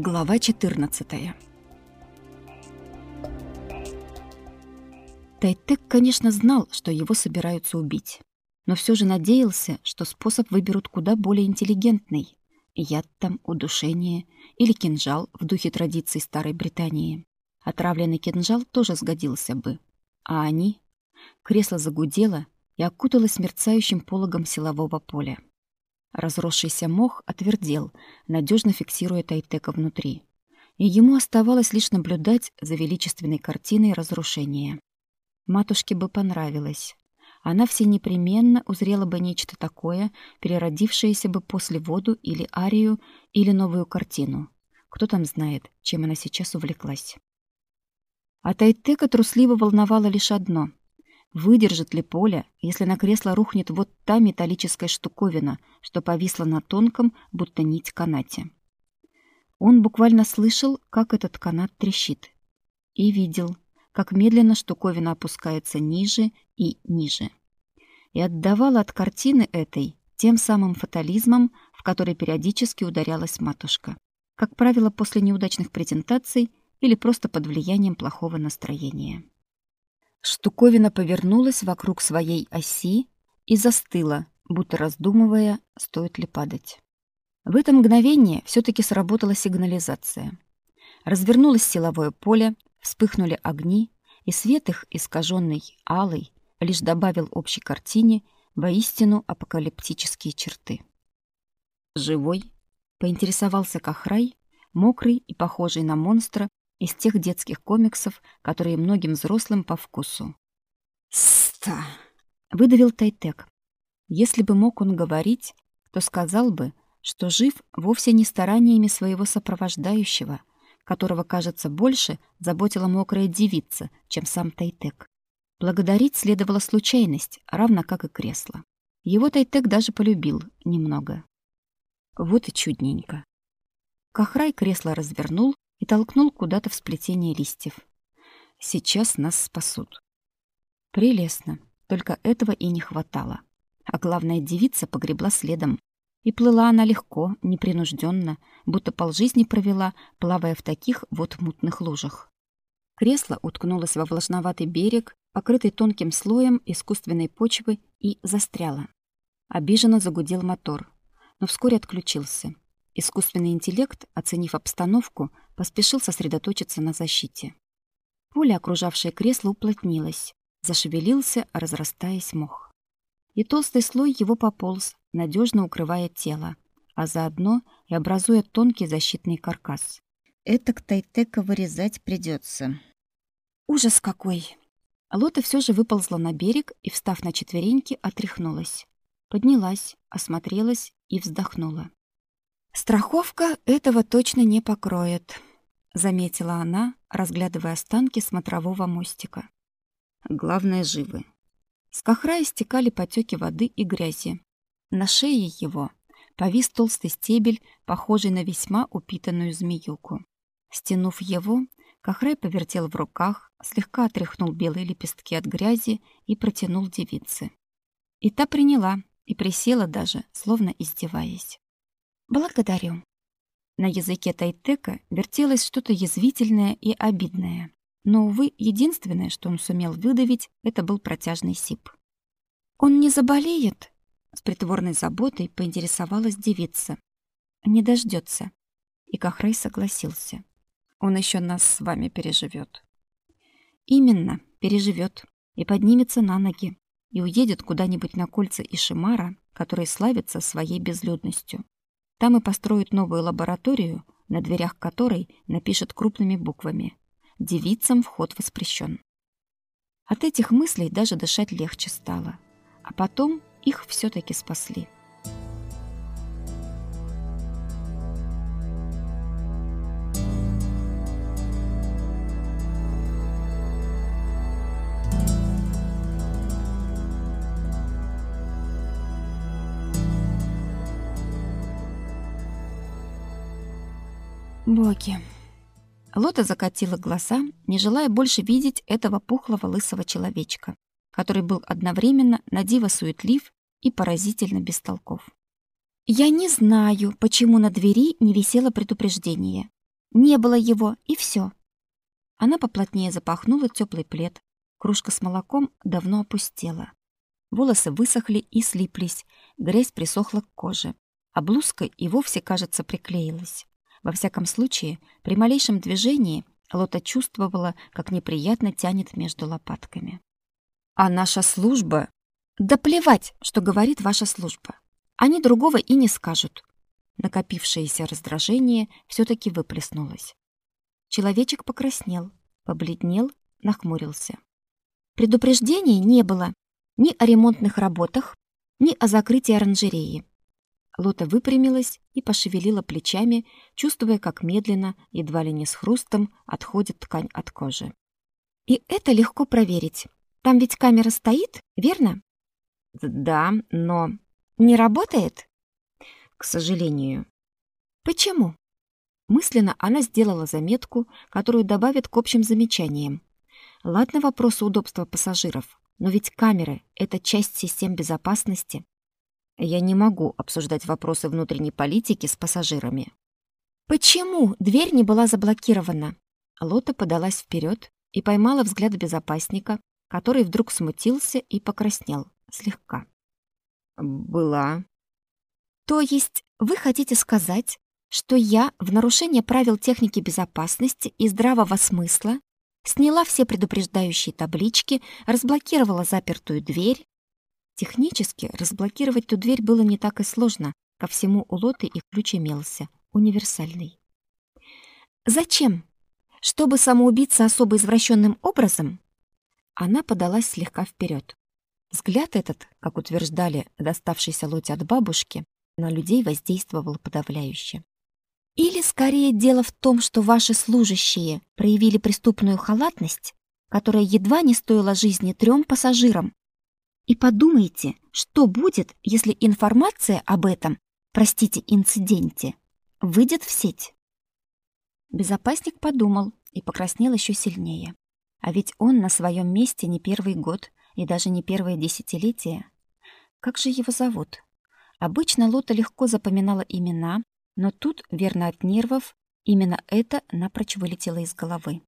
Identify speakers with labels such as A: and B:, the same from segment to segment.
A: Глава 14. Тайтек, конечно, знал, что его собираются убить, но все же надеялся, что способ выберут куда более интеллигентный. Яд там, удушение или кинжал в духе традиций Старой Британии. Отравленный кинжал тоже сгодился бы. А они... Кресло загудело и окуталось мерцающим пологом силового поля. Разросшийся мох отвердел, надежно фиксируя Тайтека внутри. И ему оставалось лишь наблюдать за величественной картиной разрушения. Матушке бы понравилось. Она все непременно узрела бы нечто такое, переродившееся бы после воду или арию, или новую картину. Кто там знает, чем она сейчас увлеклась. А Тайтека трусливо волновало лишь одно Выдержит ли поле, если на кресло рухнет вот та металлическая штуковина, что повисла на тонком, будто нить канате? Он буквально слышал, как этот канат трещит. И видел, как медленно штуковина опускается ниже и ниже. И отдавала от картины этой тем самым фатализмом, в который периодически ударялась матушка. Как правило, после неудачных презентаций или просто под влиянием плохого настроения. Штуковина повернулась вокруг своей оси и застыла, будто раздумывая, стоит ли падать. В это мгновение все-таки сработала сигнализация. Развернулось силовое поле, вспыхнули огни, и свет их, искаженный алый, лишь добавил общей картине воистину апокалиптические черты. «Живой?» — поинтересовался Кахрай, мокрый и похожий на монстра из тех детских комиксов, которые многим взрослым по вкусу. «Ста!» — выдавил Тайтек. Если бы мог он говорить, то сказал бы, что жив вовсе не стараниями своего сопровождающего, которого, кажется, больше заботила мокрая девица, чем сам Тайтек. Благодарить следовало случайность, равно как и кресло. Его Тайтек даже полюбил немного. Вот и чудненько. Кахрай кресло развернул и толкнул куда-то в сплетение листьев. Сейчас нас спасут. Прелестно, только этого и не хватало. А главная девица погребла следом. И плыла она легко, непринужденно, будто полжизни провела, плавая в таких вот мутных лужах. Кресло уткнулось во влажноватый берег, покрытый тонким слоем искусственной почвы, и застряло. Обиженно загудел мотор, но вскоре отключился. Искусственный интеллект, оценив обстановку, поспешил сосредоточиться на защите. Поле, окружавшее кресло, уплотнилось. Зашевелился, разрастаясь мох. И толстый слой его пополз, надежно укрывая тело, а заодно и образуя тонкий защитный каркас. Это к Тайтека вырезать придется. Ужас какой! Лота все же выползла на берег и, встав на четвереньки, отряхнулась. Поднялась, осмотрелась и вздохнула. Страховка этого точно не покроет, заметила она, разглядывая останки смотрового мостика. Главное живы. С кахра истекали потеки воды и грязи. На шее его повис толстый стебель, похожий на весьма упитанную змеюку. Стянув его, Кахрай повертел в руках, слегка отряхнул белые лепестки от грязи и протянул девице. И та приняла, и присела даже, словно издеваясь. «Благодарю». На языке Тайтека вертелось что-то язвительное и обидное. Но, увы, единственное, что он сумел выдавить, это был протяжный сип. «Он не заболеет?» С притворной заботой поинтересовалась девица. «Не дождется. И Кахрей согласился. «Он еще нас с вами переживет». «Именно, переживет. И поднимется на ноги. И уедет куда-нибудь на кольца Ишимара, который славится своей безлюдностью. Там и построят новую лабораторию, на дверях которой напишут крупными буквами «Девицам вход воспрещен». От этих мыслей даже дышать легче стало. А потом их все-таки спасли. Боги. Лота закатила глаза, не желая больше видеть этого пухлого лысого человечка, который был одновременно на диво суетлив и поразительно бестолков. Я не знаю, почему на двери не висело предупреждение. Не было его, и все. Она поплотнее запахнула теплый плед. Кружка с молоком давно опустела. Волосы высохли и слиплись, грязь присохла к коже, а блузка и вовсе, кажется, приклеилась. Во всяком случае, при малейшем движении Лота чувствовала, как неприятно тянет между лопатками. «А наша служба...» «Да плевать, что говорит ваша служба. Они другого и не скажут». Накопившееся раздражение все таки выплеснулось. Человечек покраснел, побледнел, нахмурился. Предупреждений не было ни о ремонтных работах, ни о закрытии оранжереи. Лота выпрямилась и пошевелила плечами, чувствуя, как медленно, едва ли не с хрустом, отходит ткань от кожи. И это легко проверить. Там ведь камера стоит, верно? Да, но не работает? К сожалению. Почему? Мысленно она сделала заметку, которую добавит к общим замечаниям. Ладно вопросы удобства пассажиров, но ведь камеры — это часть систем безопасности. Я не могу обсуждать вопросы внутренней политики с пассажирами. Почему дверь не была заблокирована? Лота подалась вперед и поймала взгляд безопасника, который вдруг смутился и покраснел слегка. Была. То есть вы хотите сказать, что я в нарушение правил техники безопасности и здравого смысла сняла все предупреждающие таблички, разблокировала запертую дверь, Технически разблокировать ту дверь было не так и сложно. Ко всему у Лоты и ключ имелся, универсальный. Зачем? Чтобы самоубиться особо извращенным образом? Она подалась слегка вперед. Взгляд этот, как утверждали доставшийся Лоте от бабушки, на людей воздействовал подавляюще. Или скорее дело в том, что ваши служащие проявили преступную халатность, которая едва не стоила жизни трем пассажирам, и подумайте, что будет, если информация об этом, простите, инциденте, выйдет в сеть. Безопасник подумал и покраснел еще сильнее. А ведь он на своем месте не первый год и даже не первое десятилетие. Как же его зовут? Обычно Лота легко запоминала имена, но тут, верно от нервов, именно это напрочь вылетело из головы.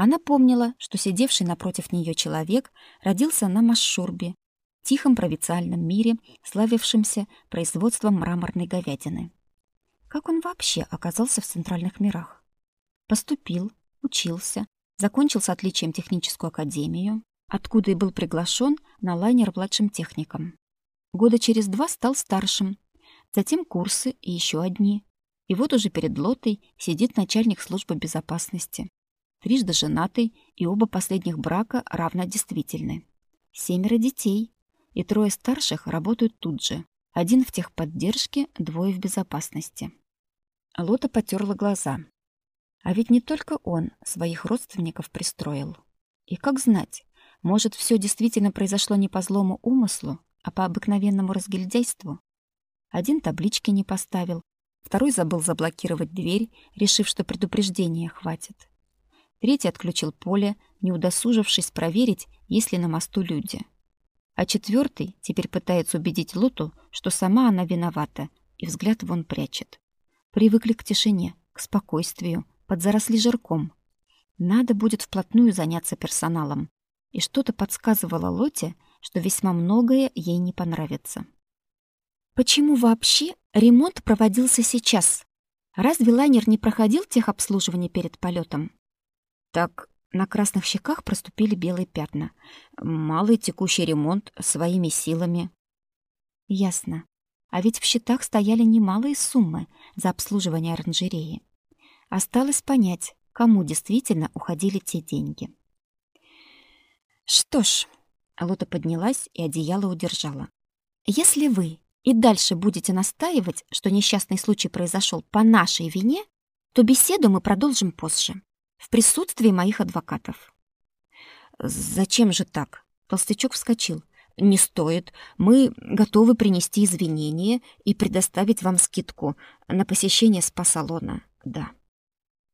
A: Она помнила, что сидевший напротив нее человек родился на Машурбе, тихом провинциальном мире, славившемся производством мраморной говядины. Как он вообще оказался в центральных мирах? Поступил, учился, закончил с отличием техническую академию, откуда и был приглашен на лайнер младшим техником. Года через два стал старшим, затем курсы и еще одни. И вот уже перед Лотой сидит начальник службы безопасности трижды женатый, и оба последних брака равно действительны. Семеро детей, и трое старших работают тут же. Один в техподдержке, двое в безопасности. Лота потерла глаза. А ведь не только он своих родственников пристроил. И как знать, может, все действительно произошло не по злому умыслу, а по обыкновенному разгильдяйству? Один таблички не поставил, второй забыл заблокировать дверь, решив, что предупреждения хватит. Третий отключил поле, не удосужившись проверить, есть ли на мосту люди. А четвертый теперь пытается убедить Лоту, что сама она виновата, и взгляд вон прячет. Привыкли к тишине, к спокойствию, подзаросли жирком. Надо будет вплотную заняться персоналом. И что-то подсказывало Лоте, что весьма многое ей не понравится. Почему вообще ремонт проводился сейчас? Разве лайнер не проходил техобслуживание перед полетом? Так на красных щеках проступили белые пятна. Малый текущий ремонт своими силами. Ясно. А ведь в счетах стояли немалые суммы за обслуживание оранжереи. Осталось понять, кому действительно уходили те деньги. Что ж, Алота поднялась и одеяло удержала. Если вы и дальше будете настаивать, что несчастный случай произошел по нашей вине, то беседу мы продолжим позже в присутствии моих адвокатов. Зачем же так? Толстячок вскочил. Не стоит. Мы готовы принести извинения и предоставить вам скидку на посещение спа-салона. Да.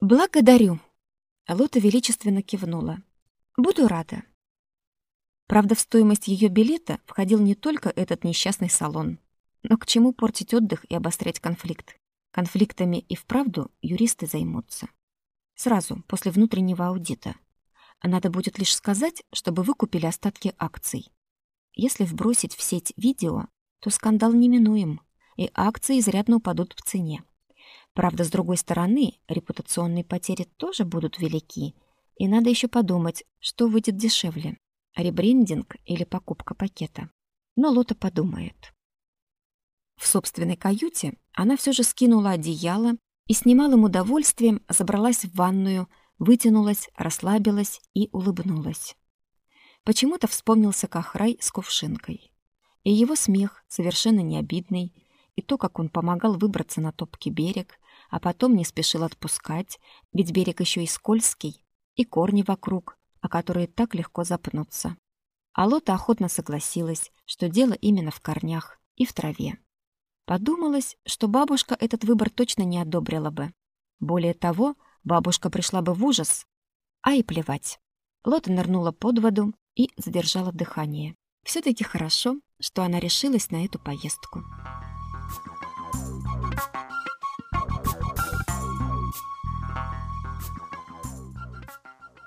A: Благодарю. Лота величественно кивнула. Буду рада. Правда, в стоимость ее билета входил не только этот несчастный салон. Но к чему портить отдых и обострять конфликт? Конфликтами и вправду юристы займутся. Сразу, после внутреннего аудита. Надо будет лишь сказать, чтобы вы купили остатки акций. Если вбросить в сеть видео, то скандал неминуем, и акции изрядно упадут в цене. Правда, с другой стороны, репутационные потери тоже будут велики, и надо еще подумать, что выйдет дешевле – ребрендинг или покупка пакета. Но Лота подумает. В собственной каюте она все же скинула одеяло и с немалым удовольствием забралась в ванную, вытянулась, расслабилась и улыбнулась. Почему-то вспомнился Кахрай с кувшинкой. И его смех, совершенно необидный, и то, как он помогал выбраться на топкий берег, а потом не спешил отпускать, ведь берег еще и скользкий, и корни вокруг, о которые так легко запнуться. А Лота охотно согласилась, что дело именно в корнях и в траве. Подумалось, что бабушка этот выбор точно не одобрила бы. Более того, бабушка пришла бы в ужас. А и плевать. Лота нырнула под воду и задержала дыхание. все таки хорошо, что она решилась на эту поездку.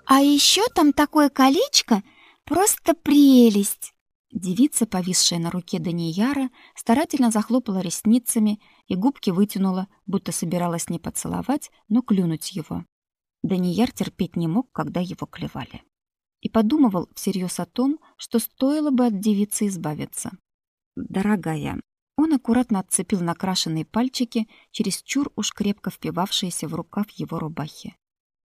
B: А еще там такое колечко, просто прелесть.
A: Девица, повисшая на руке Данияра, старательно захлопала ресницами и губки вытянула, будто собиралась не поцеловать, но клюнуть его. Данияр терпеть не мог, когда его клевали. И подумывал всерьез о том, что стоило бы от девицы избавиться. «Дорогая», он аккуратно отцепил накрашенные пальчики, через чур уж крепко впивавшиеся в рукав его рубахи.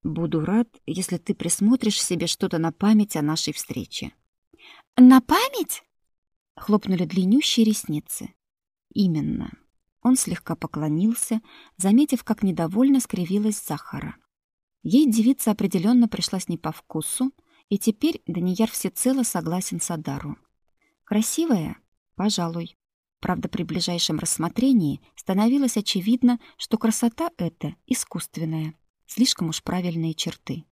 A: Буду рад, если ты присмотришь себе что-то на память о нашей встрече.
B: На память?
A: Хлопнули длиннющие ресницы. Именно. Он слегка поклонился, заметив, как недовольно скривилась Захара. Ей девица определенно пришлась не по вкусу, и теперь Данияр всецело согласен с Адару. Красивая? Пожалуй. Правда, при ближайшем рассмотрении становилось очевидно, что красота эта искусственная. Слишком уж правильные черты.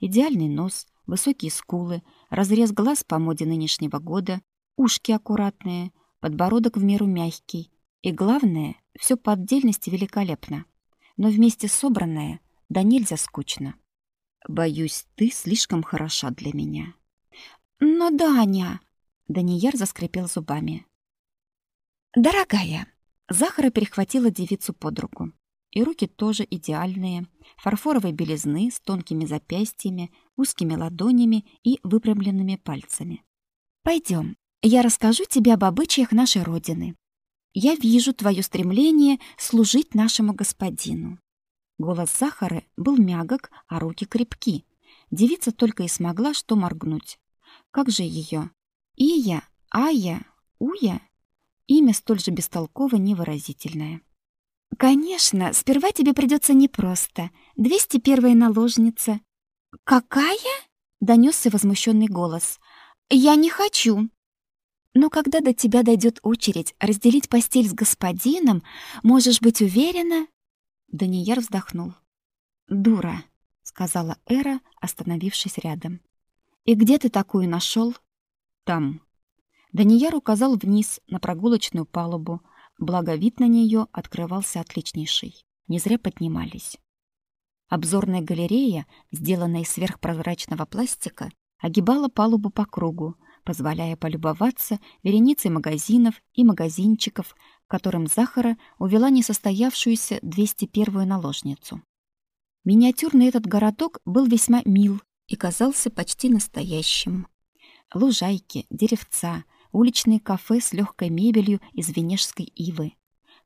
A: Идеальный нос, высокие скулы, разрез глаз по моде нынешнего года, ушки аккуратные, подбородок в меру мягкий. И главное, все по отдельности великолепно. Но вместе собранное да нельзя скучно. Боюсь, ты слишком хороша для меня.
B: Но, Даня...
A: Данияр заскрипел зубами.
B: Дорогая,
A: Захара перехватила девицу под руку и руки тоже идеальные, фарфоровой белизны с тонкими запястьями, узкими ладонями и выпрямленными пальцами. Пойдем, я расскажу тебе об обычаях нашей родины. Я вижу твое стремление служить нашему господину. Голос Захары был мягок, а руки крепки. Девица только и смогла что моргнуть. Как же ее? Ия, Ая, Уя? Имя столь же бестолково невыразительное.
B: Конечно, сперва тебе придется непросто. 201-я наложница. Какая? донесся возмущенный голос. Я не хочу. Но когда до тебя дойдет очередь разделить постель с господином, можешь быть уверена. Данияр вздохнул. Дура, сказала Эра, остановившись рядом. И где ты такую нашел? Там. Данияр указал вниз на прогулочную палубу, благо вид на нее открывался отличнейший. Не зря поднимались. Обзорная галерея, сделанная из сверхпрозрачного пластика, огибала палубу по кругу, позволяя полюбоваться вереницей магазинов и магазинчиков, которым Захара увела несостоявшуюся 201-ю наложницу. Миниатюрный этот городок был весьма мил и казался почти настоящим. Лужайки, деревца, уличные кафе с легкой мебелью из венежской ивы,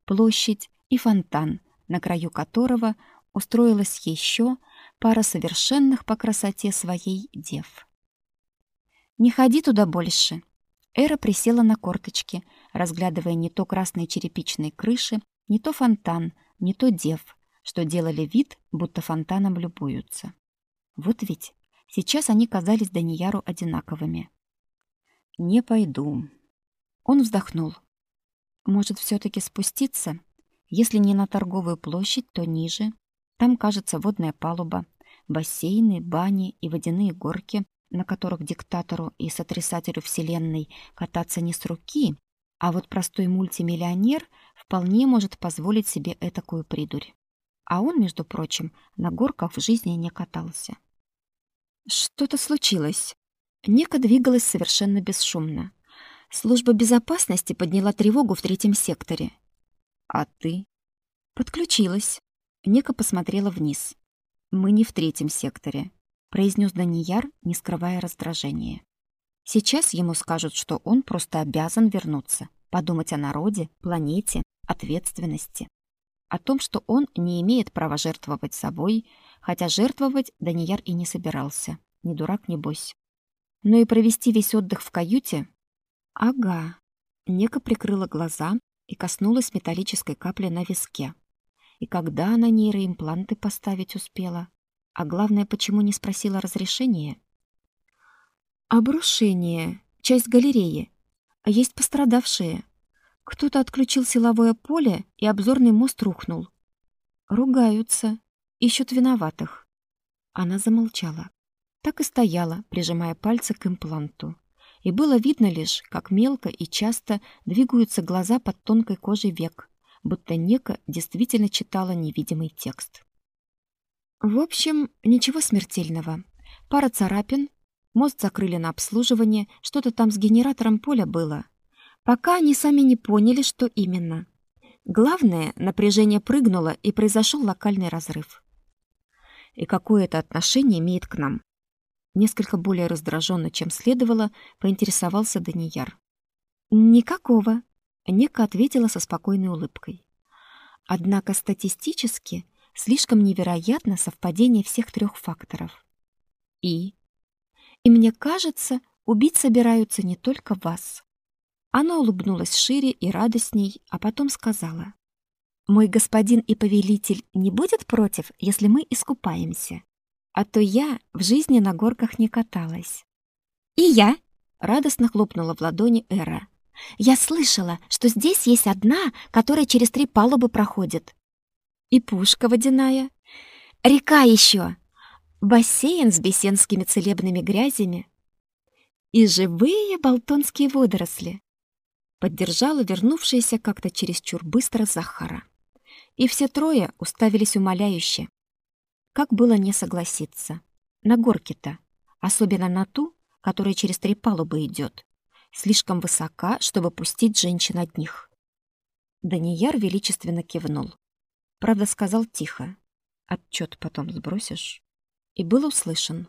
B: площадь и фонтан, на краю которого устроилась еще пара совершенных по красоте своей дев. «Не ходи туда больше!» Эра присела на корточки, разглядывая не то красные черепичные крыши, не то фонтан, не то дев, что делали вид, будто фонтаном любуются. Вот ведь сейчас они казались Данияру одинаковыми. Не пойду. Он вздохнул. Может, все таки спуститься? Если не на торговую площадь, то ниже. Там, кажется, водная палуба, бассейны, бани и водяные горки, на которых диктатору и сотрясателю вселенной кататься не с руки,
A: А вот простой мультимиллионер вполне может позволить себе этакую придурь. А он, между прочим, на горках в жизни не катался. Что-то случилось. Нека двигалась совершенно бесшумно. Служба безопасности подняла тревогу в третьем секторе. А ты? Подключилась. Нека посмотрела вниз. Мы не в третьем секторе, произнес Данияр, не скрывая раздражения. Сейчас ему скажут, что он просто обязан вернуться, подумать о народе, планете, ответственности. О том, что он не имеет права жертвовать собой, хотя жертвовать Данияр и не собирался. Ни дурак, ни бойся. Но и провести весь отдых в каюте? Ага. Нека прикрыла глаза и коснулась металлической капли на виске. И когда она нейроимпланты поставить успела? А главное, почему не спросила разрешения? Обрушение. Часть галереи. А есть пострадавшие. Кто-то отключил силовое поле, и обзорный мост рухнул. Ругаются, ищут виноватых. Она замолчала. Так и стояла, прижимая пальцы к импланту. И было видно лишь, как мелко и часто двигаются глаза под тонкой кожей век, будто Нека действительно читала невидимый текст. В общем, ничего смертельного. Пара царапин, Мост закрыли на обслуживание, что-то там с генератором поля было. Пока они сами не поняли, что именно. Главное, напряжение прыгнуло, и произошел локальный разрыв. И какое это отношение имеет к нам? Несколько более раздраженно, чем следовало, поинтересовался Данияр. Никакого, Ника ответила со спокойной улыбкой. Однако статистически слишком невероятно совпадение всех трех факторов. И и мне кажется, убить собираются не только вас. Она улыбнулась шире и радостней, а потом сказала: "Мой господин и повелитель не будет против, если мы искупаемся, а то я в жизни на горках не каталась". "И я", радостно хлопнула в ладони Эра. "Я слышала, что здесь есть одна, которая через три палубы проходит. И пушка водяная. Река еще бассейн с бесенскими целебными грязями и живые болтонские водоросли. Поддержала вернувшаяся как-то чересчур быстро Захара. И все трое уставились умоляюще. Как было не согласиться? На горке-то, особенно на ту, которая через три палубы идет, слишком высока, чтобы пустить женщин одних. Данияр величественно кивнул. Правда, сказал тихо. Отчет потом сбросишь и был услышан.